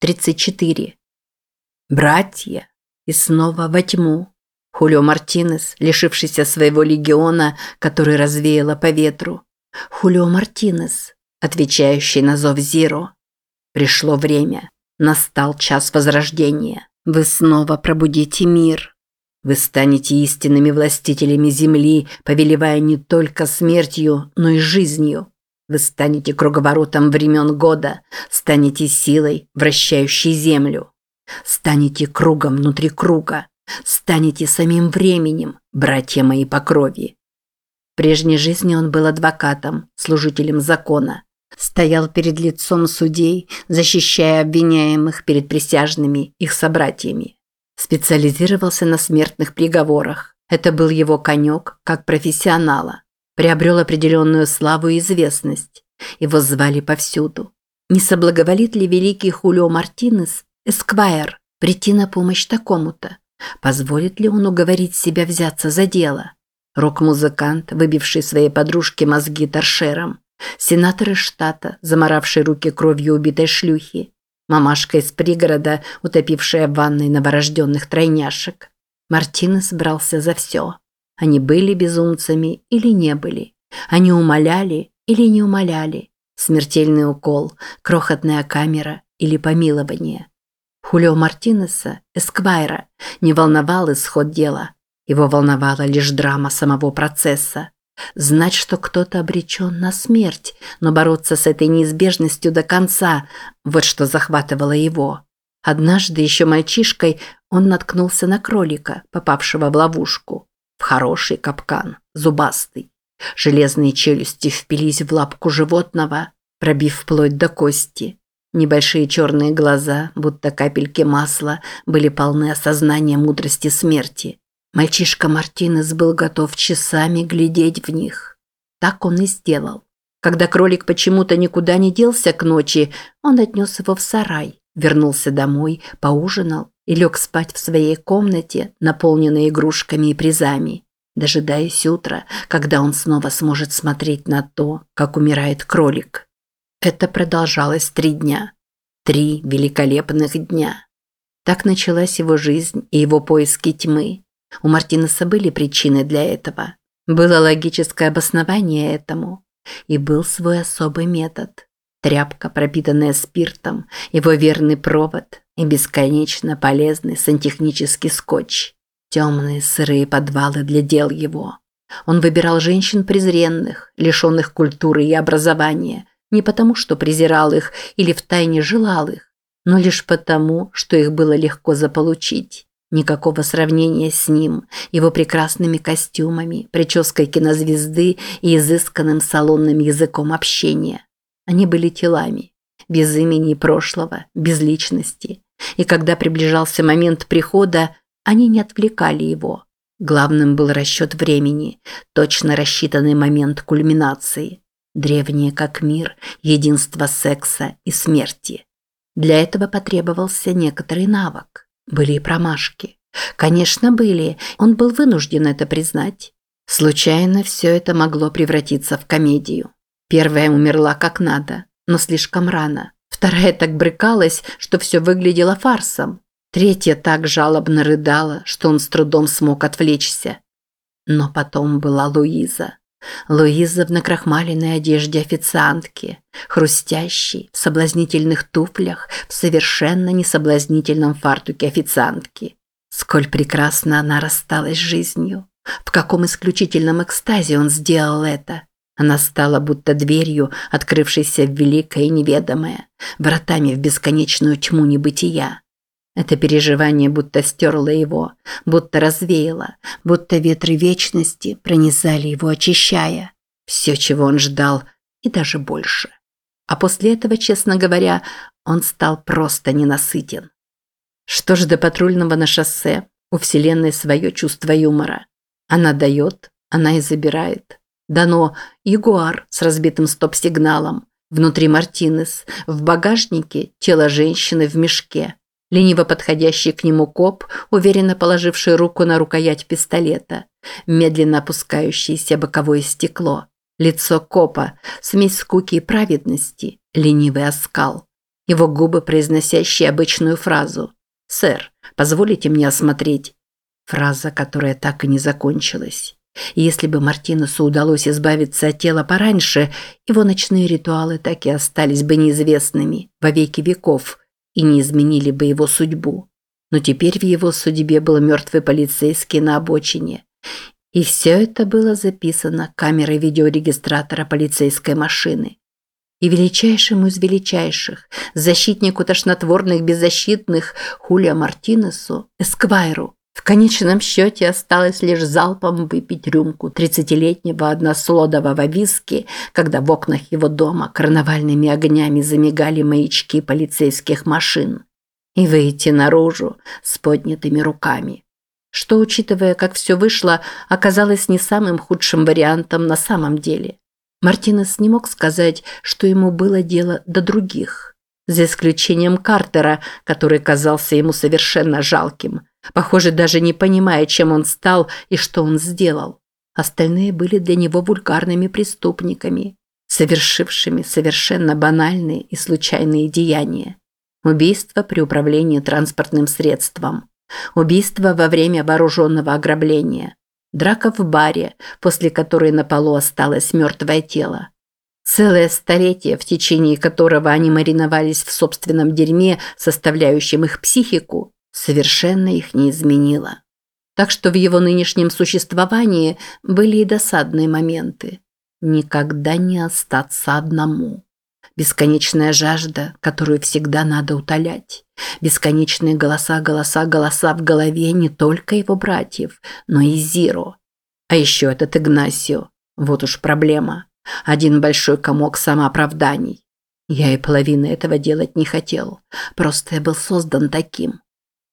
34. Братья. И снова во тьму. Хулио Мартинес, лишившийся своего легиона, который развеяло по ветру. Хулио Мартинес, отвечающий на зов Зиро. Пришло время. Настал час возрождения. Вы снова пробудите мир. Вы станете истинными властителями земли, повелевая не только смертью, но и жизнью. Вы станете круговоротом времен года, станете силой, вращающей землю. Станете кругом внутри круга, станете самим временем, братья мои по крови. В прежней жизни он был адвокатом, служителем закона. Стоял перед лицом судей, защищая обвиняемых перед присяжными, их собратьями. Специализировался на смертных приговорах. Это был его конек как профессионала приобрел определенную славу и известность. Его звали повсюду. Не соблаговолит ли великий Хулио Мартинес, Эсквайр, прийти на помощь такому-то? Позволит ли он уговорить себя взяться за дело? Рок-музыкант, выбивший своей подружке мозги торшером. Сенатор из штата, заморавший руки кровью убитой шлюхи. Мамашка из пригорода, утопившая в ванной новорожденных тройняшек. Мартинес брался за все. Они были безумцами или не были. Они умоляли или не умоляли. Смертельный укол, крохотная камера или помилование. Хулио Мартинеса, Эсквайра, не волновал исход дела. Его волновала лишь драма самого процесса. Знать, что кто-то обречен на смерть, но бороться с этой неизбежностью до конца – вот что захватывало его. Однажды еще мальчишкой он наткнулся на кролика, попавшего в ловушку хороший капкан, зубастый. Железные челюсти впились в лапку животного, пробив вплоть до кости. Небольшие черные глаза, будто капельки масла, были полны осознания мудрости смерти. Мальчишка Мартинес был готов часами глядеть в них. Так он и сделал. Когда кролик почему-то никуда не делся к ночи, он отнес его в сарай, вернулся домой, поужинал и лег спать в своей комнате, наполненной игрушками и призами, дожидаясь утра, когда он снова сможет смотреть на то, как умирает кролик. Это продолжалось три дня. Три великолепных дня. Так началась его жизнь и его поиски тьмы. У Мартинеса были причины для этого. Было логическое обоснование этому. И был свой особый метод. Тряпка, пропитанная спиртом, его верный провод, и бесконечно полезный сантехнический скотч. Темные сырые подвалы для дел его. Он выбирал женщин презренных, лишенных культуры и образования, не потому, что презирал их или втайне желал их, но лишь потому, что их было легко заполучить. Никакого сравнения с ним, его прекрасными костюмами, прической кинозвезды и изысканным салонным языком общения. Они были телами, без имени прошлого, без личности, и когда приближался момент прихода, они не отвлекали его. Главным был расчет времени, точно рассчитанный момент кульминации. Древнее как мир, единство секса и смерти. Для этого потребовался некоторый навык. Были и промашки. Конечно, были, он был вынужден это признать. Случайно все это могло превратиться в комедию. Первая умерла как надо, но слишком рано. Вторая так брыкалась, что все выглядело фарсом. Третья так жалобно рыдала, что он с трудом смог отвлечься. Но потом была Луиза. Луиза в накрахмаленной одежде официантки, хрустящей, в соблазнительных туфлях, в совершенно несоблазнительном фартуке официантки. Сколь прекрасно она рассталась с жизнью. В каком исключительном экстазе он сделал это. Она стала будто дверью, открывшейся в великое и неведомое, вратами в бесконечную тьму небытия. Это переживание будто стерло его, будто развеяло, будто ветры вечности пронизали его, очищая. Все, чего он ждал, и даже больше. А после этого, честно говоря, он стал просто ненасытен. Что ж до патрульного на шоссе, у Вселенной свое чувство юмора. Она дает, она и забирает. Дано Ягуар с разбитым стоп-сигналом. Внутри Мартинес. В багажнике тело женщины в мешке. Лениво подходящий к нему коп, уверенно положивший руку на рукоять пистолета. Медленно опускающееся боковое стекло. Лицо копа, смесь скуки и праведности, ленивый оскал. его губы, произносящие обычную фразу «Сэр, позволите мне осмотреть?» Фраза, которая так и не закончилась. Если бы Мартинесу удалось избавиться от тела пораньше, его ночные ритуалы так и остались бы неизвестными во веки веков и не изменили бы его судьбу. Но теперь в его судьбе был мертвый полицейский на обочине. И все это было записано камерой видеорегистратора полицейской машины. И величайшему из величайших, защитнику тошнотворных беззащитных Хулио Мартинесу, Эсквайру, в конечном счете осталось лишь залпом выпить рюмку тридцатилетнего однослодового виски, когда в окнах его дома карнавальными огнями замигали маячки полицейских машин, и выйти наружу с поднятыми руками. Что, учитывая, как все вышло, оказалось не самым худшим вариантом на самом деле. Мартинес не мог сказать, что ему было дело до других, за исключением Картера, который казался ему совершенно жалким – Похоже, даже не понимая, чем он стал и что он сделал. Остальные были для него вульгарными преступниками, совершившими совершенно банальные и случайные деяния. Убийство при управлении транспортным средством. Убийство во время вооруженного ограбления. Драка в баре, после которой на полу осталось мертвое тело. Целое столетие, в течение которого они мариновались в собственном дерьме, составляющем их психику, совершенно их не изменило. Так что в его нынешнем существовании были и досадные моменты. Никогда не остаться одному. Бесконечная жажда, которую всегда надо утолять. Бесконечные голоса, голоса, голоса в голове не только его братьев, но и Зиро. А еще этот Игнасио. Вот уж проблема. Один большой комок самооправданий. Я и половины этого делать не хотел. Просто я был создан таким.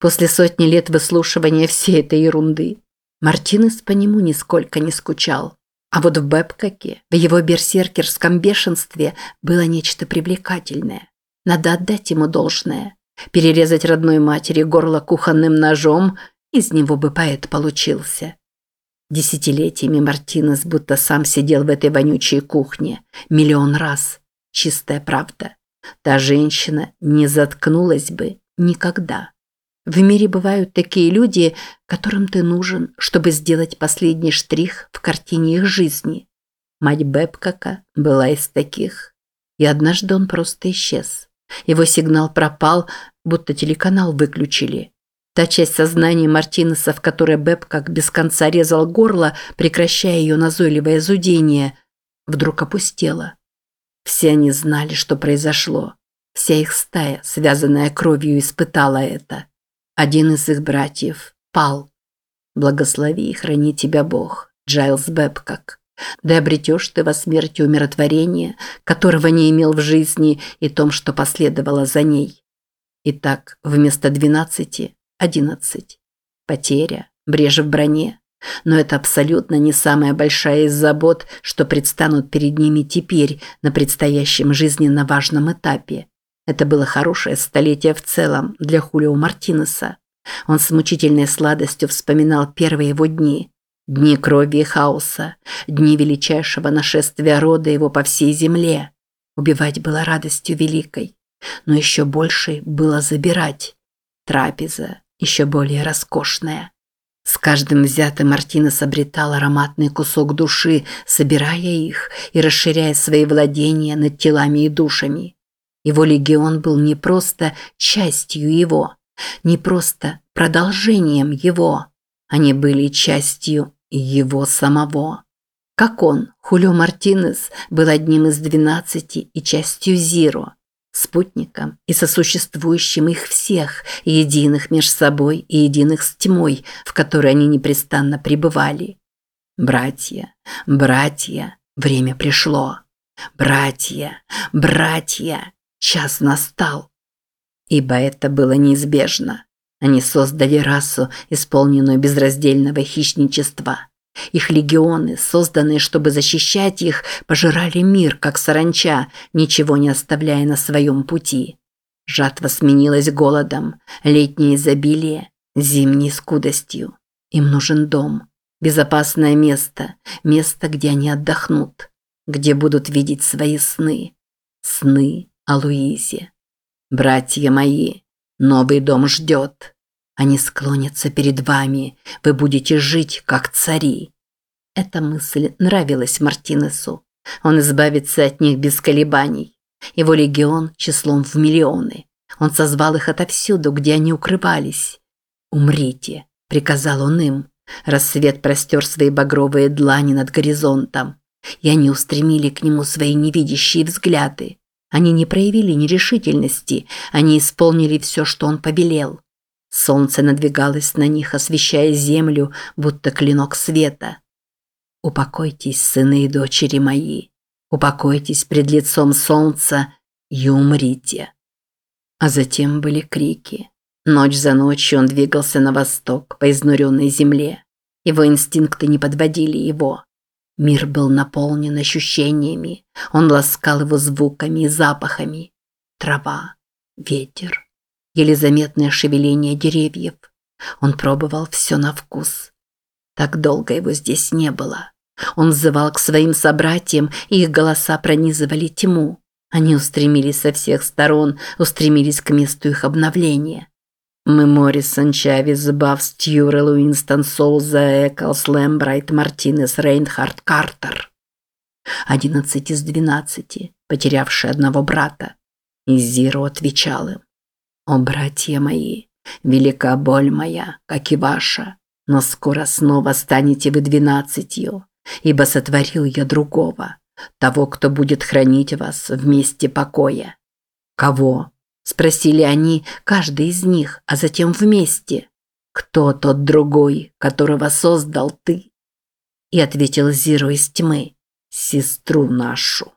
После сотни лет выслушивания всей этой ерунды Мартинес по нему нисколько не скучал. А вот в Бэбкоке, в его берсеркерском бешенстве, было нечто привлекательное. Надо отдать ему должное. Перерезать родной матери горло кухонным ножом, из него бы поэт получился. Десятилетиями Мартинес будто сам сидел в этой вонючей кухне. Миллион раз. Чистая правда. Та женщина не заткнулась бы никогда. В мире бывают такие люди, которым ты нужен, чтобы сделать последний штрих в картине их жизни. Мать Бэбкака была из таких. И однажды он просто исчез. Его сигнал пропал, будто телеканал выключили. Та часть сознания Мартинеса, в которой Бэбкак без конца резал горло, прекращая ее назойливое зудение, вдруг опустела. Все они знали, что произошло. Вся их стая, связанная кровью, испытала это. Один из их братьев пал. Благослови и храни тебя Бог, Джайлс Бэбкок. Да обретешь ты во смерти умиротворение, которого не имел в жизни и том, что последовало за ней. Итак, вместо двенадцати – одиннадцать. Потеря, брешь в броне. Но это абсолютно не самая большая из забот, что предстанут перед ними теперь на предстоящем жизненно важном этапе. Это было хорошее столетие в целом для Хулио Мартинеса. Он с мучительной сладостью вспоминал первые его дни. Дни крови и хаоса, дни величайшего нашествия рода его по всей земле. Убивать было радостью великой, но еще большей было забирать. Трапеза, еще более роскошная. С каждым взятым Мартинес обретал ароматный кусок души, собирая их и расширяя свои владения над телами и душами. Его легион был не просто частью его, не просто продолжением его. Они были частью его самого. Как он, Хулио Мартинес, был одним из двенадцати и частью Зиро, спутником и сосуществующим их всех, единых между собой и единых с тьмой, в которой они непрестанно пребывали. Братья, братья, время пришло. Братья, братья, Час настал. Ибо это было неизбежно. Они создали расу, исполненную безраздельного хищничества. Их легионы, созданные, чтобы защищать их, пожирали мир, как саранча, ничего не оставляя на своем пути. Жатва сменилась голодом, летнее изобилие, зимней скудостью. Им нужен дом, безопасное место, место, где они отдохнут, где будут видеть свои сны. Сны о Луизе. Братья мои, новый дом ждет. Они склонятся перед вами, вы будете жить, как цари. Эта мысль нравилась Мартинесу. Он избавится от них без колебаний. Его легион числом в миллионы. Он созвал их отовсюду, где они укрывались. «Умрите», – приказал он им. Рассвет простер свои багровые длани над горизонтом, и они устремили к нему свои невидящие взгляды. Они не проявили нерешительности, они исполнили все, что он повелел. Солнце надвигалось на них, освещая землю, будто клинок света. «Упокойтесь, сыны и дочери мои, упокойтесь пред лицом солнца и умрите». А затем были крики. Ночь за ночью он двигался на восток по изнуренной земле. Его инстинкты не подводили его. Мир был наполнен ощущениями. Он ласкал его звуками и запахами. Трава, ветер, еле заметное шевеление деревьев. Он пробовал все на вкус. Так долго его здесь не было. Он взывал к своим собратьям, и их голоса пронизывали тьму. Они устремились со всех сторон, устремились к месту их обновления. Мы Моррисон, Чавес, Баф, Стьюрел, Уинстон, Соуза, Эклс, Лэмбрайт, Мартинес, Рейнхард, Картер. Одиннадцать из двенадцати, потерявшие одного брата. И Зиро отвечал им. «О, братья мои, велика боль моя, как и ваша, но скоро снова станете вы двенадцатью, ибо сотворил я другого, того, кто будет хранить вас в месте покоя». «Кого?» Спросили они, каждый из них, а затем вместе. «Кто тот другой, которого создал ты?» И ответил Зиро из тьмы. «Сестру нашу».